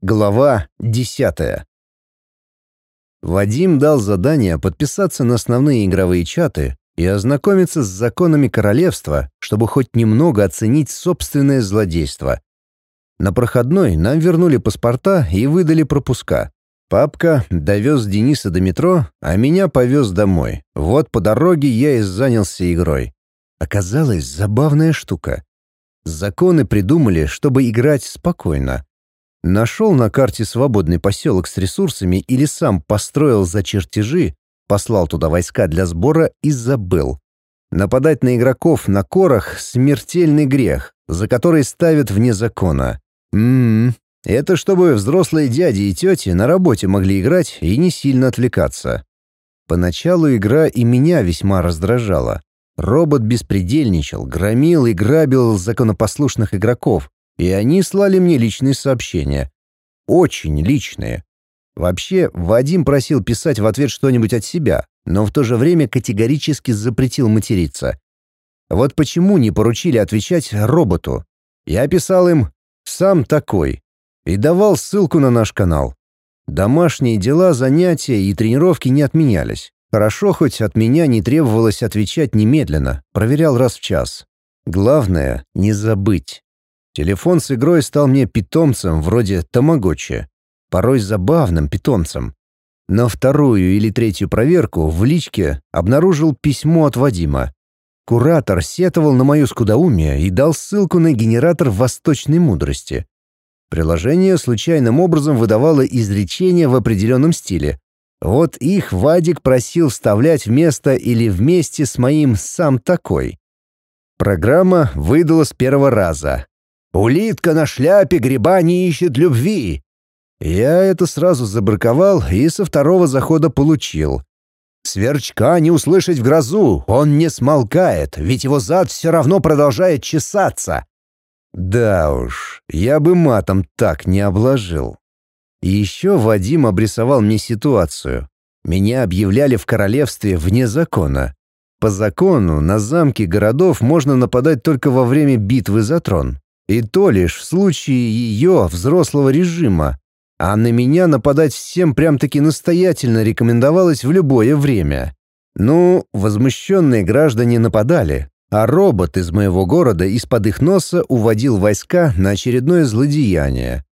Глава десятая. Вадим дал задание подписаться на основные игровые чаты и ознакомиться с законами королевства, чтобы хоть немного оценить собственное злодейство. На проходной нам вернули паспорта и выдали пропуска. Папка довез Дениса до метро, а меня повез домой. Вот по дороге я и занялся игрой. Оказалась забавная штука. Законы придумали, чтобы играть спокойно. Нашел на карте свободный поселок с ресурсами или сам построил за чертежи, послал туда войска для сбора и забыл. Нападать на игроков на корах — смертельный грех, за который ставят вне закона. Ммм, это чтобы взрослые дяди и тети на работе могли играть и не сильно отвлекаться. Поначалу игра и меня весьма раздражала. Робот беспредельничал, громил и грабил законопослушных игроков, и они слали мне личные сообщения. Очень личные. Вообще, Вадим просил писать в ответ что-нибудь от себя, но в то же время категорически запретил материться. Вот почему не поручили отвечать роботу. Я писал им «сам такой» и давал ссылку на наш канал. Домашние дела, занятия и тренировки не отменялись. Хорошо, хоть от меня не требовалось отвечать немедленно, проверял раз в час. Главное — не забыть. Телефон с игрой стал мне питомцем вроде тамагочи, порой забавным питомцем. На вторую или третью проверку в личке обнаружил письмо от Вадима. Куратор сетовал на мою скудоумие и дал ссылку на генератор восточной мудрости. Приложение случайным образом выдавало изречения в определенном стиле. Вот их Вадик просил вставлять вместо или вместе с моим «сам такой». Программа выдала с первого раза, Улитка на шляпе гриба не ищет любви. Я это сразу забраковал и со второго захода получил. Сверчка не услышать в грозу, он не смолкает, ведь его зад все равно продолжает чесаться. Да уж, я бы матом так не обложил. И еще Вадим обрисовал мне ситуацию. Меня объявляли в королевстве вне закона. По закону на замки городов можно нападать только во время битвы за трон. И то лишь в случае ее взрослого режима. А на меня нападать всем прям-таки настоятельно рекомендовалось в любое время. Ну, возмущенные граждане нападали, а робот из моего города из-под их носа уводил войска на очередное злодеяние.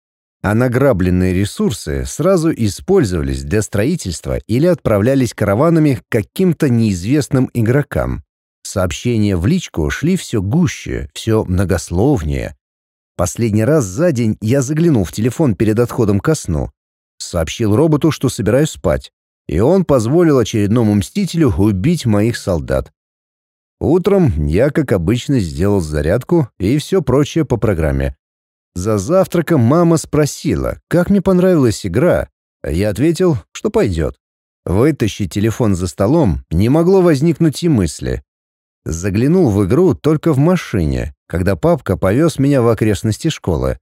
А награбленные ресурсы сразу использовались для строительства или отправлялись караванами к каким-то неизвестным игрокам. Сообщения в личку шли все гуще, все многословнее, Последний раз за день я заглянул в телефон перед отходом ко сну. Сообщил роботу, что собираюсь спать, и он позволил очередному мстителю убить моих солдат. Утром я, как обычно, сделал зарядку и все прочее по программе. За завтраком мама спросила, как мне понравилась игра. Я ответил, что пойдет. Вытащить телефон за столом не могло возникнуть и мысли. Заглянул в игру только в машине, когда папка повез меня в окрестности школы.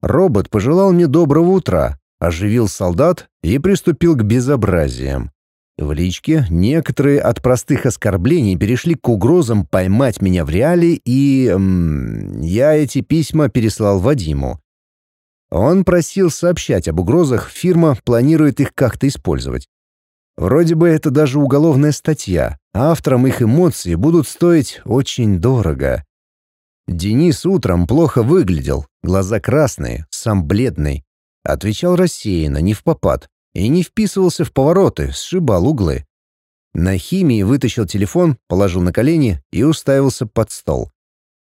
Робот пожелал мне доброго утра, оживил солдат и приступил к безобразиям. В личке некоторые от простых оскорблений перешли к угрозам поймать меня в реале, и... Эм, я эти письма переслал Вадиму. Он просил сообщать об угрозах, фирма планирует их как-то использовать. Вроде бы это даже уголовная статья, авторам их эмоции будут стоить очень дорого. Денис утром плохо выглядел, глаза красные, сам бледный. Отвечал рассеянно, не в попад, и не вписывался в повороты, сшибал углы. На химии вытащил телефон, положил на колени и уставился под стол.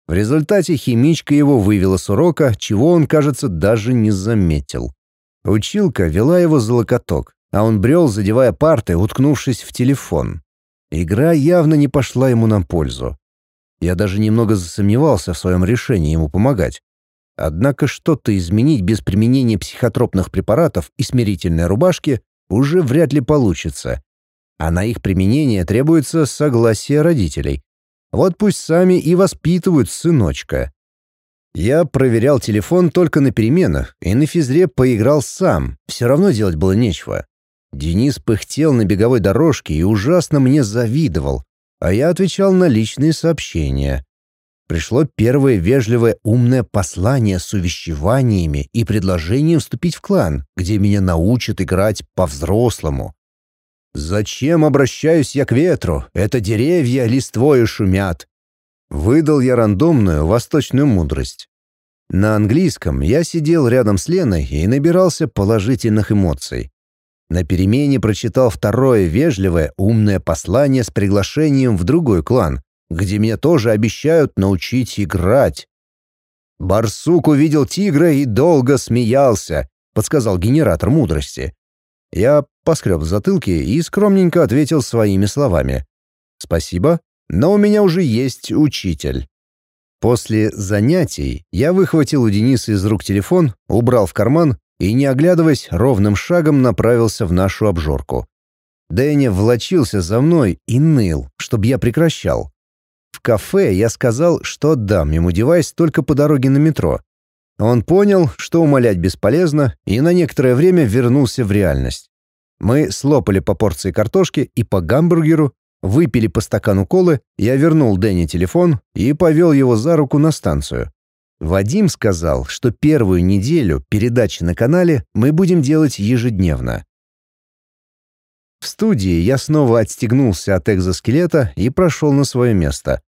В результате химичка его вывела с урока, чего он, кажется, даже не заметил. Училка вела его за локоток, а он брел, задевая парты, уткнувшись в телефон. Игра явно не пошла ему на пользу. Я даже немного засомневался в своем решении ему помогать. Однако что-то изменить без применения психотропных препаратов и смирительной рубашки уже вряд ли получится. А на их применение требуется согласие родителей. Вот пусть сами и воспитывают сыночка. Я проверял телефон только на переменах и на физре поиграл сам, все равно делать было нечего. Денис пыхтел на беговой дорожке и ужасно мне завидовал, а я отвечал на личные сообщения. пришло первое вежливое умное послание с увещеваниями и предложением вступить в клан, где меня научат играть по-взрослому. «Зачем обращаюсь я к ветру? Это деревья листвою шумят». Выдал я рандомную восточную мудрость. На английском я сидел рядом с Леной и набирался положительных эмоций. На перемене прочитал второе вежливое, умное послание с приглашением в другой клан, где меня тоже обещают научить играть. «Барсук увидел тигра и долго смеялся», — подсказал генератор мудрости. Я поскреб затылке и скромненько ответил своими словами. «Спасибо, но у меня уже есть учитель». После занятий я выхватил у Дениса из рук телефон, убрал в карман и, не оглядываясь, ровным шагом направился в нашу обжорку. Дэнни влочился за мной и ныл, чтобы я прекращал. В кафе я сказал, что отдам ему девайс только по дороге на метро. Он понял, что умолять бесполезно, и на некоторое время вернулся в реальность. Мы слопали по порции картошки и по гамбургеру, выпили по стакану колы, я вернул Дэнни телефон и повел его за руку на станцию. Вадим сказал, что первую неделю передачи на канале мы будем делать ежедневно. В студии я снова отстегнулся от экзоскелета и прошел на свое место.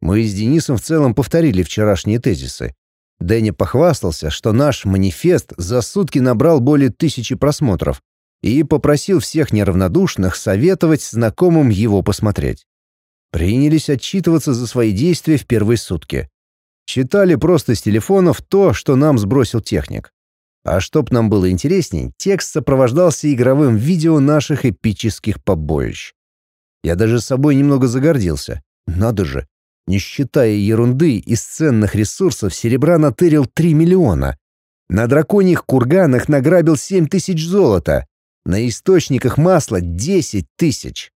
Мы с Денисом в целом повторили вчерашние тезисы. Дэнни похвастался, что наш манифест за сутки набрал более тысячи просмотров и попросил всех неравнодушных советовать знакомым его посмотреть. Принялись отчитываться за свои действия в первые сутки. Читали просто с телефонов то, что нам сбросил техник. А чтоб нам было интересней, текст сопровождался игровым видео наших эпических побоищ. Я даже с собой немного загордился. Надо же, не считая ерунды, из ценных ресурсов серебра натырил 3 миллиона. На драконьих курганах награбил 7 тысяч золота. На источниках масла 10 тысяч.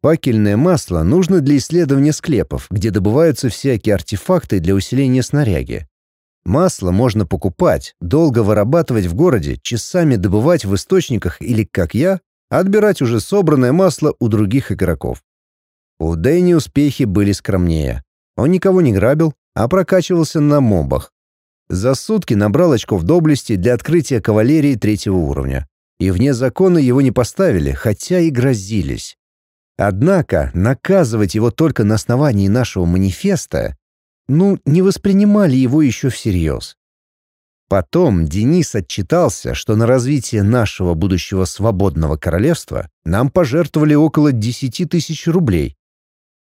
Факельное масло нужно для исследования склепов, где добываются всякие артефакты для усиления снаряги. Масло можно покупать, долго вырабатывать в городе, часами добывать в источниках или, как я, отбирать уже собранное масло у других игроков. У Дэнни успехи были скромнее. Он никого не грабил, а прокачивался на мобах. За сутки набрал очков доблести для открытия кавалерии третьего уровня. И вне закона его не поставили, хотя и грозились. Однако наказывать его только на основании нашего манифеста, ну, не воспринимали его еще всерьез. Потом Денис отчитался, что на развитие нашего будущего свободного королевства нам пожертвовали около 10 тысяч рублей.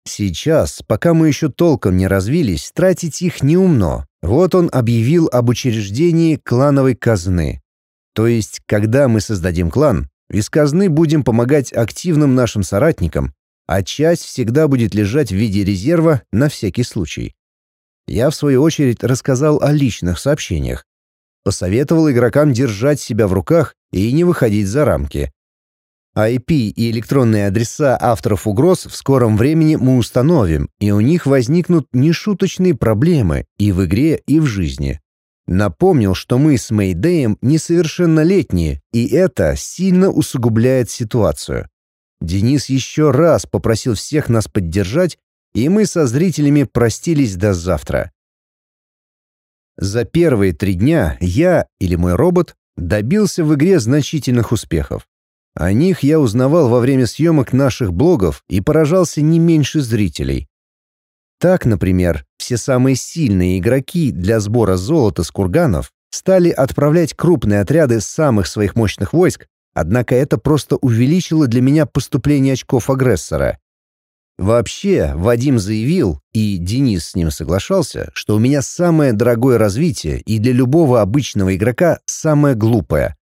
Сейчас, пока мы еще толком не развились, тратить их неумно. Вот он объявил об учреждении клановой казны. То есть, когда мы создадим клан, из казны будем помогать активным нашим соратникам, а часть всегда будет лежать в виде резерва на всякий случай. Я, в свою очередь, рассказал о личных сообщениях. Посоветовал игрокам держать себя в руках и не выходить за рамки. IP и электронные адреса авторов угроз в скором времени мы установим, и у них возникнут нешуточные проблемы и в игре, и в жизни. Напомнил, что мы с Мэйдеем несовершеннолетние, и это сильно усугубляет ситуацию. Денис еще раз попросил всех нас поддержать, и мы со зрителями простились до завтра. За первые три дня я или мой робот добился в игре значительных успехов. О них я узнавал во время съемок наших блогов и поражался не меньше зрителей. Так, например, все самые сильные игроки для сбора золота с курганов стали отправлять крупные отряды самых своих мощных войск, однако это просто увеличило для меня поступление очков агрессора. Вообще, Вадим заявил, и Денис с ним соглашался, что у меня самое дорогое развитие и для любого обычного игрока самое глупое.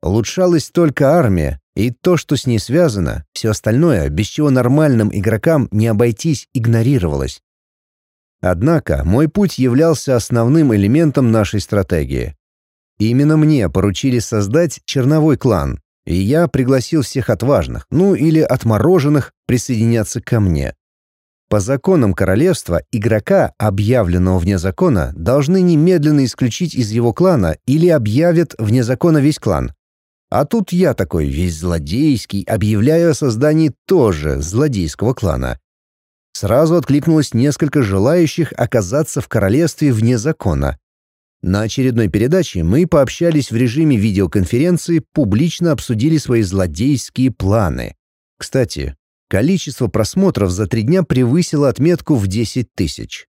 Улучшалась только армия, и то, что с ней связано, все остальное, без чего нормальным игрокам не обойтись, игнорировалось. Однако мой путь являлся основным элементом нашей стратегии. Именно мне поручили создать черновой клан, и я пригласил всех отважных, ну или отмороженных, присоединяться ко мне. По законам королевства игрока, объявленного вне закона, должны немедленно исключить из его клана или объявят вне закона весь клан. А тут я такой весь злодейский объявляю о создании тоже злодейского клана. Сразу откликнулось несколько желающих оказаться в королевстве вне закона. На очередной передаче мы пообщались в режиме видеоконференции, публично обсудили свои злодейские планы. Кстати, количество просмотров за три дня превысило отметку в 10 тысяч.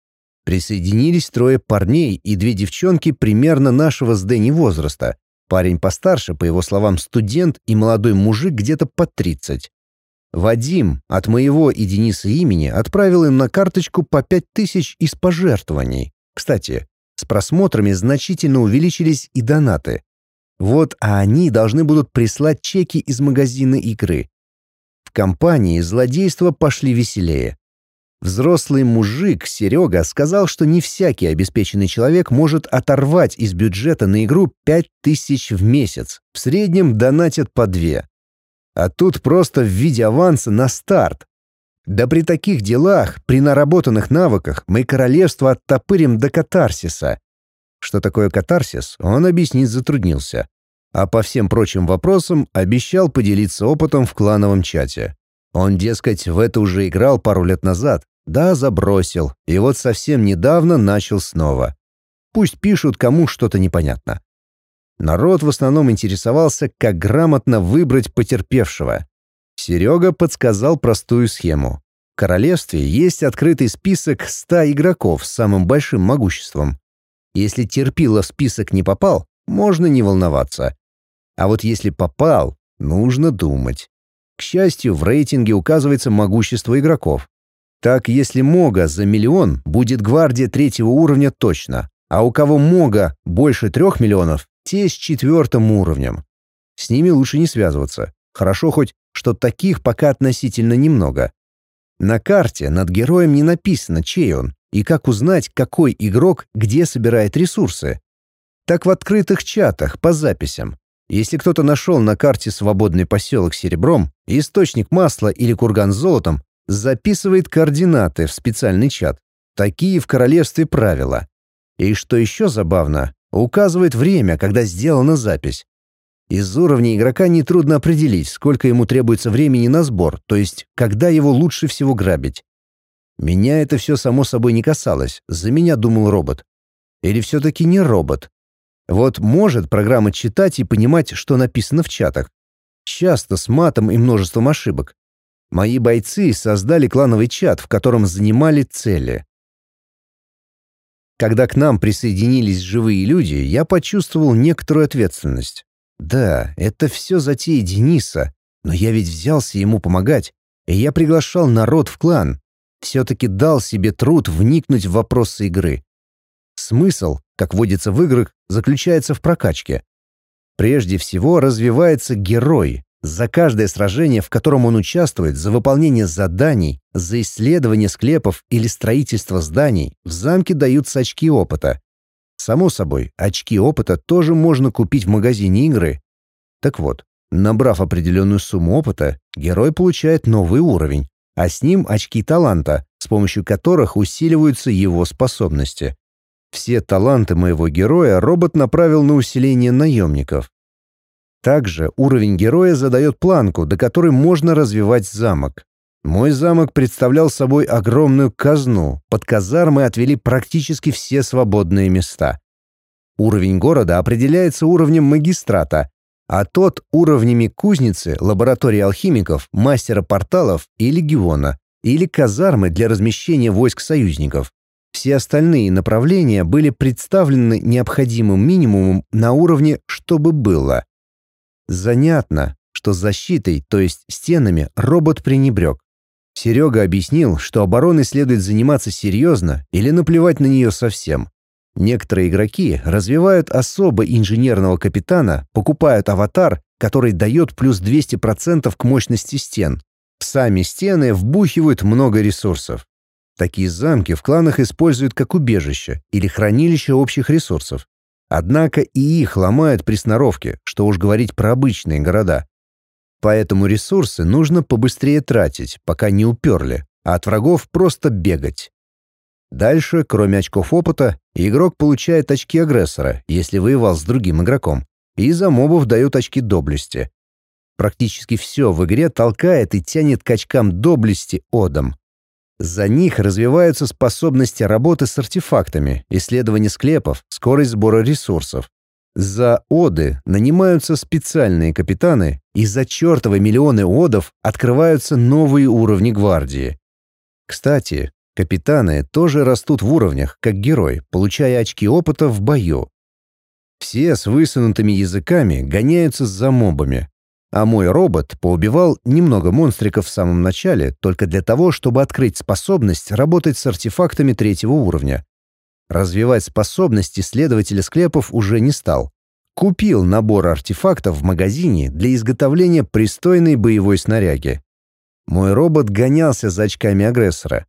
Присоединились трое парней и две девчонки примерно нашего с Дэнни возраста. Парень постарше, по его словам, студент и молодой мужик где-то под 30. Вадим от моего и Дениса имени отправил им на карточку по 5 тысяч из пожертвований. Кстати, с просмотрами значительно увеличились и донаты. Вот, а они должны будут прислать чеки из магазина игры. В компании злодейства пошли веселее. Взрослый мужик, Серега, сказал, что не всякий обеспеченный человек может оторвать из бюджета на игру 5000 в месяц. В среднем донатят по две. А тут просто в виде аванса на старт. Да при таких делах, при наработанных навыках, мы королевство оттопырим до катарсиса. Что такое катарсис, он объяснить затруднился. А по всем прочим вопросам обещал поделиться опытом в клановом чате. Он, дескать, в это уже играл пару лет назад. Да, забросил. И вот совсем недавно начал снова. Пусть пишут, кому что-то непонятно. Народ в основном интересовался, как грамотно выбрать потерпевшего. Серега подсказал простую схему. В королевстве есть открытый список 100 игроков с самым большим могуществом. Если терпило в список не попал, можно не волноваться. А вот если попал, нужно думать. К счастью, в рейтинге указывается могущество игроков. Так, если Мога за миллион, будет гвардия третьего уровня точно. А у кого Мога больше трех миллионов, те с четвертым уровнем. С ними лучше не связываться. Хорошо хоть что таких пока относительно немного. На карте над героем не написано, чей он, и как узнать, какой игрок где собирает ресурсы. Так в открытых чатах, по записям. Если кто-то нашел на карте свободный поселок серебром, источник масла или курган с золотом, записывает координаты в специальный чат. Такие в королевстве правила. И что еще забавно, указывает время, когда сделана запись. Из уровня игрока нетрудно определить, сколько ему требуется времени на сбор, то есть когда его лучше всего грабить. Меня это все само собой не касалось, за меня думал робот. Или все-таки не робот? Вот может программа читать и понимать, что написано в чатах. Часто с матом и множеством ошибок. Мои бойцы создали клановый чат, в котором занимали цели. Когда к нам присоединились живые люди, я почувствовал некоторую ответственность. Да, это все затея Дениса, но я ведь взялся ему помогать, и я приглашал народ в клан. Все-таки дал себе труд вникнуть в вопросы игры. Смысл, как водится в играх, заключается в прокачке. Прежде всего развивается герой. За каждое сражение, в котором он участвует, за выполнение заданий, за исследование склепов или строительство зданий, в замке даются очки опыта. Само собой, очки опыта тоже можно купить в магазине игры. Так вот, набрав определенную сумму опыта, герой получает новый уровень, а с ним очки таланта, с помощью которых усиливаются его способности. Все таланты моего героя робот направил на усиление наемников. Также уровень героя задает планку, до которой можно развивать замок. Мой замок представлял собой огромную казну. Под казармой отвели практически все свободные места. Уровень города определяется уровнем магистрата, а тот — уровнями кузницы, лаборатории алхимиков, мастера порталов и легиона, или казармы для размещения войск союзников. Все остальные направления были представлены необходимым минимумом на уровне «чтобы было». Занятно, что защитой, то есть стенами, робот пренебрег. Серега объяснил, что обороной следует заниматься серьезно или наплевать на нее совсем. Некоторые игроки развивают особо инженерного капитана, покупают аватар, который дает плюс 200% к мощности стен. Сами стены вбухивают много ресурсов. Такие замки в кланах используют как убежище или хранилище общих ресурсов. Однако и их ломают при сноровке, что уж говорить про обычные города. Поэтому ресурсы нужно побыстрее тратить, пока не уперли, а от врагов просто бегать. Дальше, кроме очков опыта, игрок получает очки агрессора, если воевал с другим игроком, и за мобов дают очки доблести. Практически все в игре толкает и тянет к очкам доблести одом. За них развиваются способности работы с артефактами, исследование склепов, скорость сбора ресурсов. За оды нанимаются специальные капитаны, и за чертовы миллионы одов открываются новые уровни гвардии. Кстати, капитаны тоже растут в уровнях, как герой, получая очки опыта в бою. Все с высунутыми языками гоняются за мобами, а мой робот поубивал немного монстриков в самом начале только для того, чтобы открыть способность работать с артефактами третьего уровня. Развивать способности следователя склепов уже не стал. Купил набор артефактов в магазине для изготовления пристойной боевой снаряги. Мой робот гонялся за очками агрессора.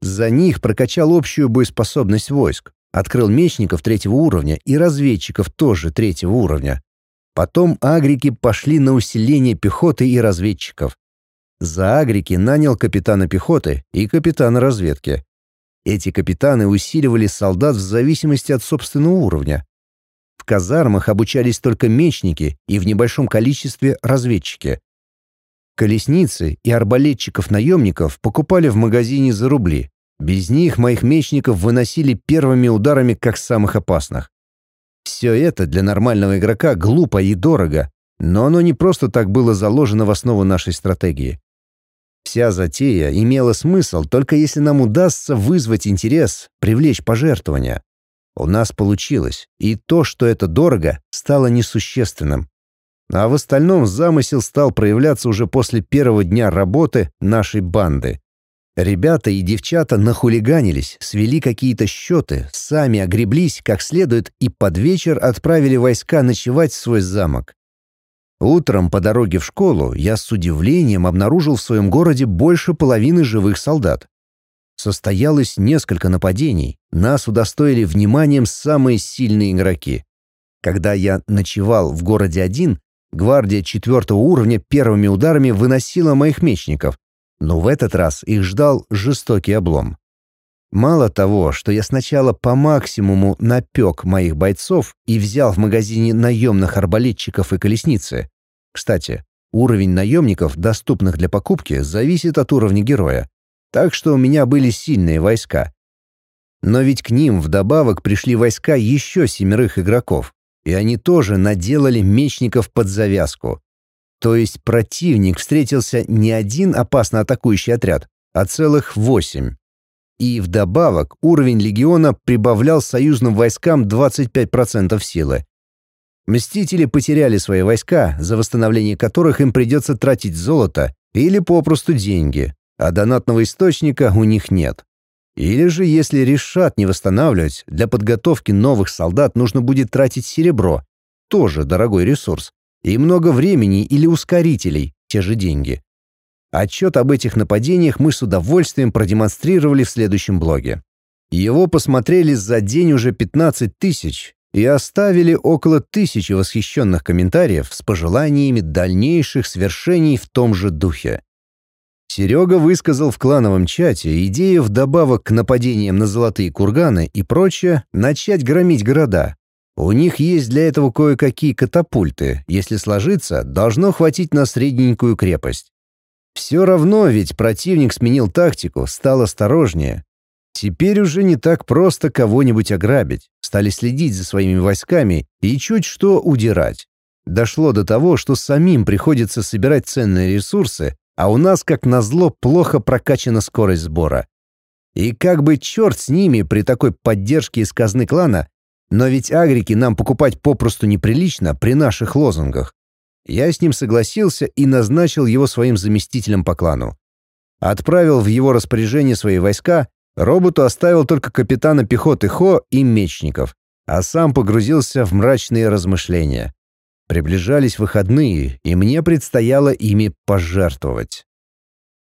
За них прокачал общую боеспособность войск, открыл мечников третьего уровня и разведчиков тоже третьего уровня. Потом агрики пошли на усиление пехоты и разведчиков. За агрики нанял капитана пехоты и капитана разведки. Эти капитаны усиливали солдат в зависимости от собственного уровня. В казармах обучались только мечники и в небольшом количестве разведчики. Колесницы и арбалетчиков-наемников покупали в магазине за рубли. Без них моих мечников выносили первыми ударами как самых опасных. Все это для нормального игрока глупо и дорого, но оно не просто так было заложено в основу нашей стратегии. Вся затея имела смысл только если нам удастся вызвать интерес, привлечь пожертвования. У нас получилось, и то, что это дорого, стало несущественным. А в остальном замысел стал проявляться уже после первого дня работы нашей банды. Ребята и девчата нахулиганились, свели какие-то счеты, сами огреблись как следует и под вечер отправили войска ночевать в свой замок. Утром по дороге в школу я с удивлением обнаружил в своем городе больше половины живых солдат. Состоялось несколько нападений, нас удостоили вниманием самые сильные игроки. Когда я ночевал в городе один, гвардия четвертого уровня первыми ударами выносила моих мечников, но в этот раз их ждал жестокий облом. Мало того, что я сначала по максимуму напек моих бойцов и взял в магазине наемных арбалетчиков и колесницы. Кстати, уровень наемников, доступных для покупки, зависит от уровня героя. Так что у меня были сильные войска. Но ведь к ним вдобавок пришли войска еще семерых игроков, и они тоже наделали мечников под завязку. То есть противник встретился не один опасно атакующий отряд, а целых восемь. И вдобавок уровень легиона прибавлял союзным войскам 25% силы. Мстители потеряли свои войска, за восстановление которых им придется тратить золото или попросту деньги, а донатного источника у них нет. Или же, если решат не восстанавливать, для подготовки новых солдат нужно будет тратить серебро, тоже дорогой ресурс, и много времени или ускорителей, те же деньги. Отчет об этих нападениях мы с удовольствием продемонстрировали в следующем блоге. Его посмотрели за день уже 15 тысяч и оставили около тысячи восхищенных комментариев с пожеланиями дальнейших свершений в том же духе. Серега высказал в клановом чате идею вдобавок к нападениям на золотые курганы и прочее начать громить города, у них есть для этого кое-какие катапульты. Если сложиться, должно хватить на средненькую крепость. Все равно ведь противник сменил тактику, стал осторожнее. Теперь уже не так просто кого-нибудь ограбить. Стали следить за своими войсками и чуть что удирать. Дошло до того, что самим приходится собирать ценные ресурсы, а у нас, как назло, плохо прокачана скорость сбора. И как бы черт с ними при такой поддержке из казны клана, но ведь агрики нам покупать попросту неприлично при наших лозунгах. Я с ним согласился и назначил его своим заместителем по клану. Отправил в его распоряжение свои войска, роботу оставил только капитана пехоты Хо и мечников, а сам погрузился в мрачные размышления. Приближались выходные, и мне предстояло ими пожертвовать.